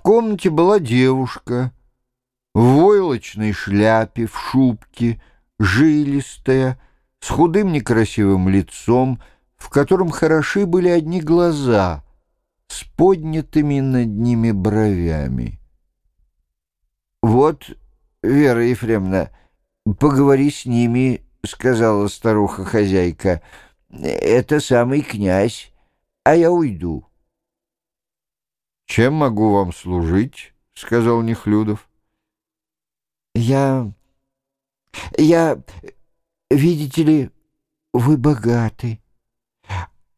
комнате была девушка в войлочной шляпе, в шубке, жилистая, с худым некрасивым лицом, в котором хороши были одни глаза, с поднятыми над ними бровями. «Вот, Вера Ефремовна, поговори с ними», — сказала старуха-хозяйка. «Это самый князь, а я уйду». «Чем могу вам служить?» — сказал Нехлюдов. «Я... я... видите ли, вы богаты.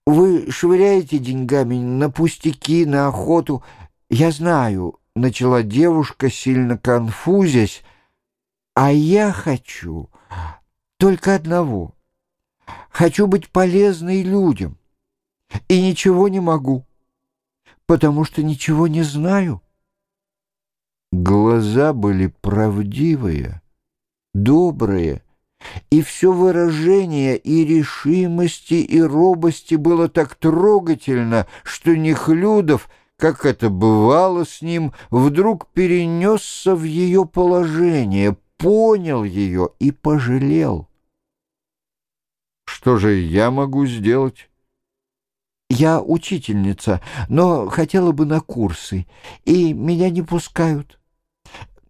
Вы швыряете деньгами на пустяки, на охоту. Я знаю, — начала девушка, сильно конфузясь, — а я хочу только одного. Хочу быть полезной людям и ничего не могу» потому что ничего не знаю. Глаза были правдивые, добрые, и все выражение и решимости, и робости было так трогательно, что Нехлюдов, как это бывало с ним, вдруг перенесся в ее положение, понял ее и пожалел. «Что же я могу сделать?» Я учительница, но хотела бы на курсы, и меня не пускают.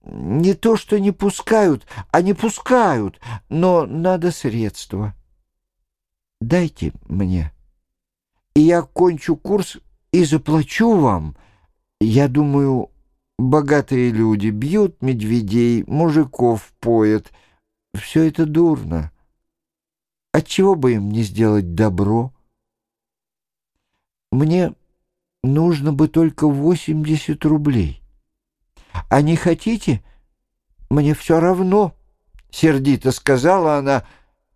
Не то, что не пускают, а не пускают, но надо средства. Дайте мне, и я кончу курс и заплачу вам. Я думаю, богатые люди бьют медведей, мужиков поят. Все это дурно. Отчего бы им не сделать добро?» Мне нужно бы только 80 рублей. А не хотите? Мне все равно, — сердито сказала она,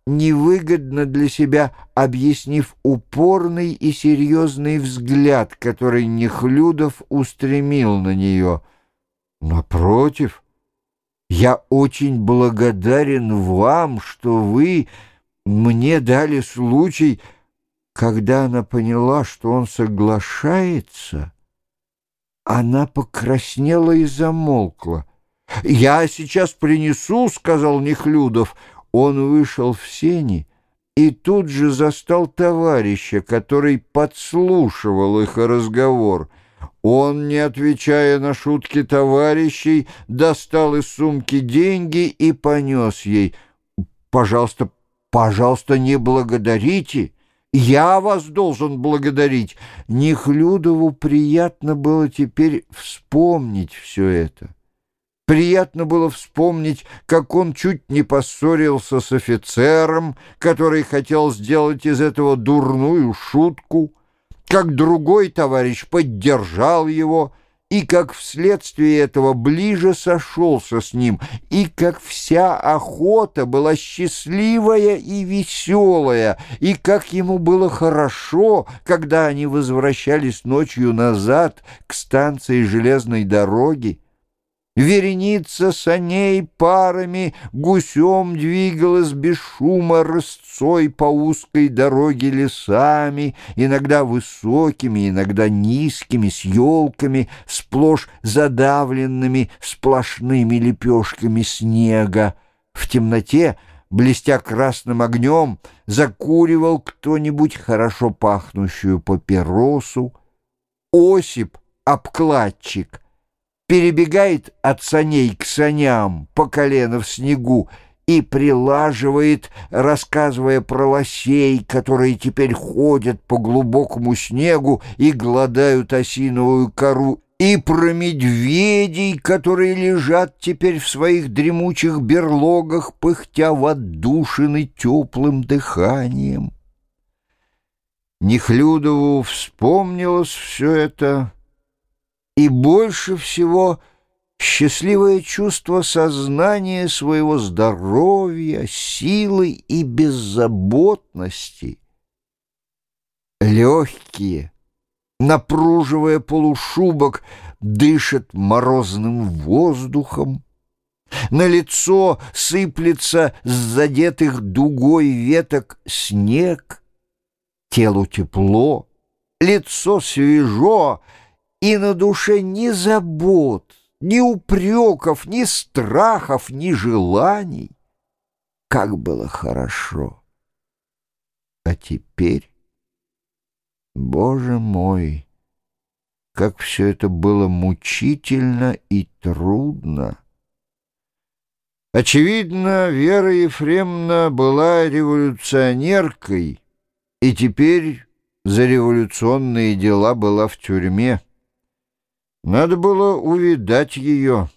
невыгодно для себя, объяснив упорный и серьезный взгляд, который Нехлюдов устремил на нее. Напротив, я очень благодарен вам, что вы мне дали случай когда она поняла, что он соглашается, она покраснела и замолкла. «Я сейчас принесу», — сказал Нехлюдов. Он вышел в сени и тут же застал товарища, который подслушивал их разговор. Он, не отвечая на шутки товарищей, достал из сумки деньги и понес ей. «Пожалуйста, пожалуйста, не благодарите». Я вас должен благодарить. Нехлюдову приятно было теперь вспомнить все это. Приятно было вспомнить, как он чуть не поссорился с офицером, который хотел сделать из этого дурную шутку, как другой товарищ поддержал его — и как вследствие этого ближе сошелся с ним, и как вся охота была счастливая и веселая, и как ему было хорошо, когда они возвращались ночью назад к станции железной дороги. Вереница саней парами гусем двигалась без шума рысцой по узкой дороге лесами, иногда высокими, иногда низкими, с елками, сплошь задавленными сплошными лепешками снега. В темноте, блестя красным огнем, закуривал кто-нибудь хорошо пахнущую папиросу. Осип, обкладчик — перебегает от саней к саням по колено в снегу и прилаживает, рассказывая про лосей, которые теперь ходят по глубокому снегу и гладают осиновую кору, и про медведей, которые лежат теперь в своих дремучих берлогах, пыхтя в отдушины теплым дыханием. Нехлюдову вспомнилось все это — и больше всего счастливое чувство сознания своего здоровья, силы и беззаботности. Легкие, напруживая полушубок, дышат морозным воздухом. На лицо сыплется с задетых дугой веток снег, телу тепло, лицо свежо, и на душе ни забот, ни упреков, ни страхов, ни желаний. Как было хорошо! А теперь, Боже мой, как все это было мучительно и трудно! Очевидно, Вера Ефремовна была революционеркой и теперь за революционные дела была в тюрьме. Надо было увидать ее,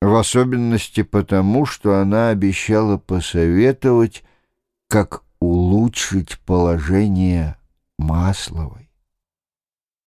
в особенности потому, что она обещала посоветовать, как улучшить положение Масловой.